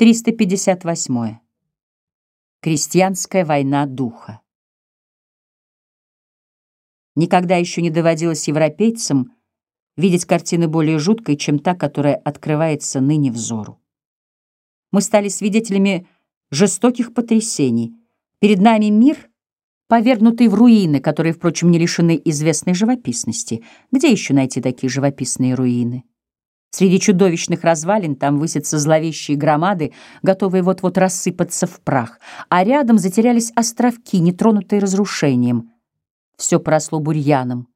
358. Крестьянская война духа. Никогда еще не доводилось европейцам видеть картины более жуткой, чем та, которая открывается ныне взору. Мы стали свидетелями жестоких потрясений. Перед нами мир, повергнутый в руины, которые, впрочем, не лишены известной живописности. Где еще найти такие живописные руины? Среди чудовищных развалин там высятся зловещие громады, готовые вот-вот рассыпаться в прах, а рядом затерялись островки, нетронутые разрушением. Все поросло бурьяном,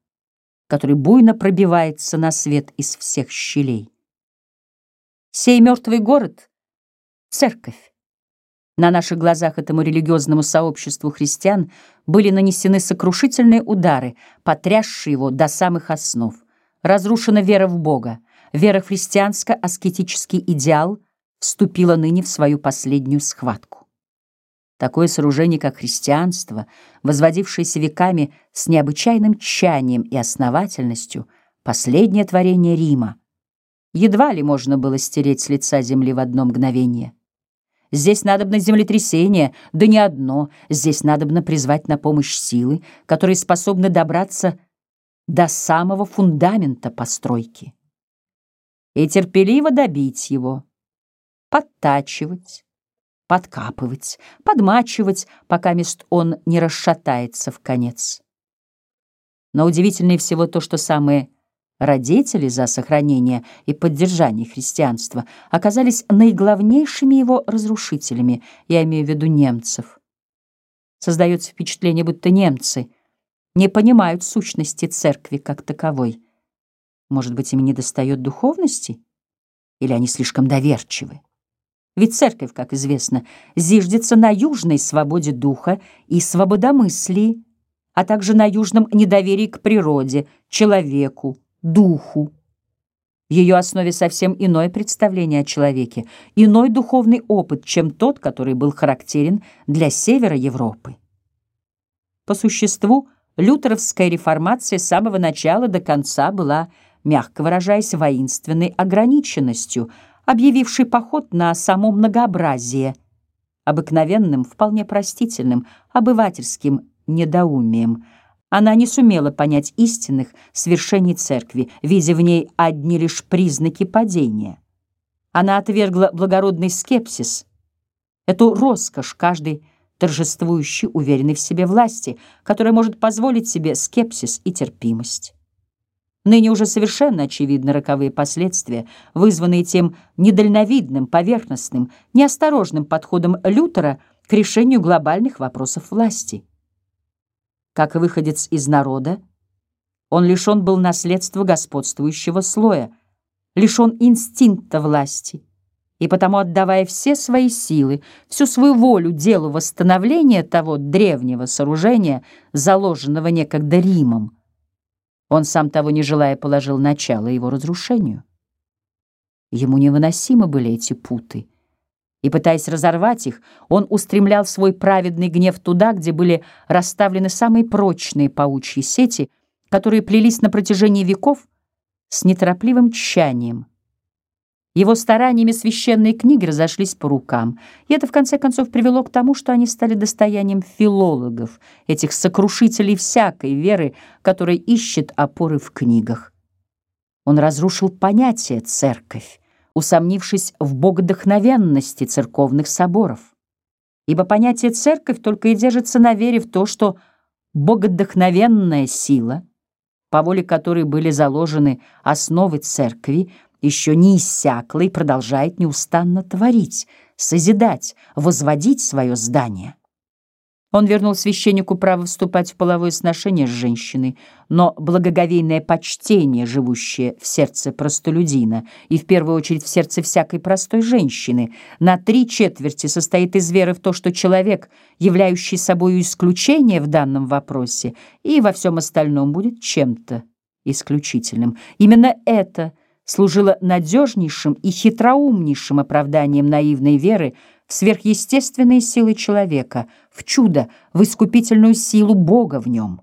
который буйно пробивается на свет из всех щелей. Сей мертвый город — церковь. На наших глазах этому религиозному сообществу христиан были нанесены сокрушительные удары, потрясшие его до самых основ. Разрушена вера в Бога, вера христианско-аскетический идеал вступила ныне в свою последнюю схватку. Такое сооружение, как христианство, возводившееся веками с необычайным тщанием и основательностью, последнее творение Рима, едва ли можно было стереть с лица земли в одно мгновение. Здесь надобно землетрясение, да не одно, здесь надобно призвать на помощь силы, которые способны добраться до самого фундамента постройки и терпеливо добить его, подтачивать, подкапывать, подмачивать, пока мест он не расшатается в конец. Но удивительнее всего то, что самые родители за сохранение и поддержание христианства оказались наиглавнейшими его разрушителями, я имею в виду немцев. Создается впечатление, будто немцы не понимают сущности церкви как таковой. Может быть, им недостает духовности? Или они слишком доверчивы? Ведь церковь, как известно, зиждется на южной свободе духа и свободомыслии, а также на южном недоверии к природе, человеку, духу. В ее основе совсем иное представление о человеке, иной духовный опыт, чем тот, который был характерен для севера Европы. По существу, лютеровская реформация с самого начала до конца была мягко выражаясь, воинственной ограниченностью, объявившей поход на само многообразие, обыкновенным, вполне простительным, обывательским недоумием. Она не сумела понять истинных свершений церкви, видя в ней одни лишь признаки падения. Она отвергла благородный скепсис, эту роскошь каждой торжествующей, уверенной в себе власти, которая может позволить себе скепсис и терпимость. Ныне уже совершенно очевидны роковые последствия, вызванные тем недальновидным, поверхностным, неосторожным подходом Лютера к решению глобальных вопросов власти. Как выходец из народа, он лишен был наследства господствующего слоя, лишен инстинкта власти, и потому, отдавая все свои силы, всю свою волю делу восстановления того древнего сооружения, заложенного некогда Римом, он, сам того не желая, положил начало его разрушению. Ему невыносимы были эти путы, и, пытаясь разорвать их, он устремлял свой праведный гнев туда, где были расставлены самые прочные паучьи сети, которые плелись на протяжении веков с неторопливым тщанием — его стараниями священные книги разошлись по рукам, и это в конце концов привело к тому, что они стали достоянием филологов, этих сокрушителей всякой веры, которая ищет опоры в книгах. Он разрушил понятие «церковь», усомнившись в богодохновенности церковных соборов. Ибо понятие «церковь» только и держится на вере в то, что богодохновенная сила, по воле которой были заложены основы церкви, еще не иссякла и продолжает неустанно творить, созидать, возводить свое здание. Он вернул священнику право вступать в половое сношение с женщиной, но благоговейное почтение, живущее в сердце простолюдина и в первую очередь в сердце всякой простой женщины, на три четверти состоит из веры в то, что человек, являющий собой исключение в данном вопросе, и во всем остальном будет чем-то исключительным. Именно это – служило надежнейшим и хитроумнейшим оправданием наивной веры в сверхъестественные силы человека, в чудо, в искупительную силу Бога в нем.